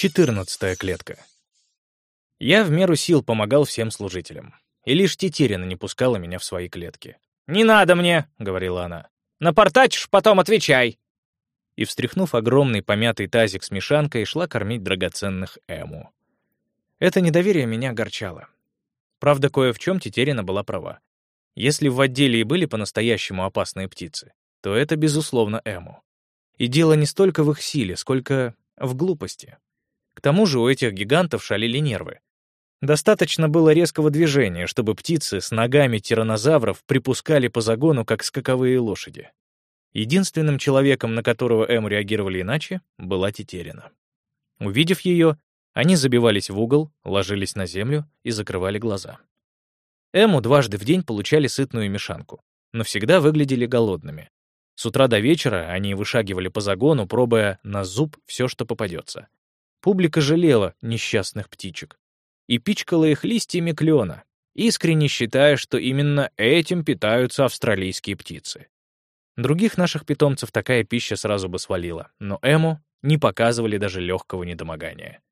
Четырнадцатая клетка. Я в меру сил помогал всем служителям. И лишь Тетерина не пускала меня в свои клетки. «Не надо мне!» — говорила она. «Напортачишь, потом отвечай!» И, встряхнув огромный помятый тазик с мешанкой, шла кормить драгоценных Эму. Это недоверие меня огорчало. Правда, кое в чем Тетерина была права. Если в отделе и были по-настоящему опасные птицы, то это, безусловно, Эму. И дело не столько в их силе, сколько в глупости. К тому же у этих гигантов шалили нервы. Достаточно было резкого движения, чтобы птицы с ногами тираннозавров припускали по загону, как скаковые лошади. Единственным человеком, на которого Эм реагировали иначе, была Тетерина. Увидев ее, они забивались в угол, ложились на землю и закрывали глаза. Эму дважды в день получали сытную мешанку, но всегда выглядели голодными. С утра до вечера они вышагивали по загону, пробуя на зуб все, что попадется. Публика жалела несчастных птичек и пичкала их листьями клена, искренне считая, что именно этим питаются австралийские птицы. Других наших питомцев такая пища сразу бы свалила, но Эму не показывали даже легкого недомогания.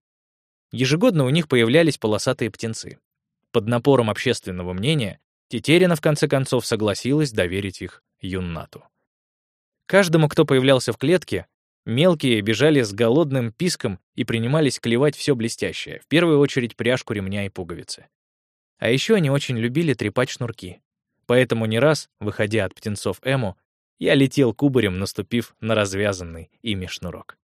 Ежегодно у них появлялись полосатые птенцы. Под напором общественного мнения Тетерина в конце концов согласилась доверить их Юннату. Каждому, кто появлялся в клетке, Мелкие бежали с голодным писком и принимались клевать все блестящее, в первую очередь пряжку ремня и пуговицы. А еще они очень любили трепать шнурки. Поэтому не раз, выходя от птенцов Эму, я летел кубарем, наступив на развязанный ими шнурок.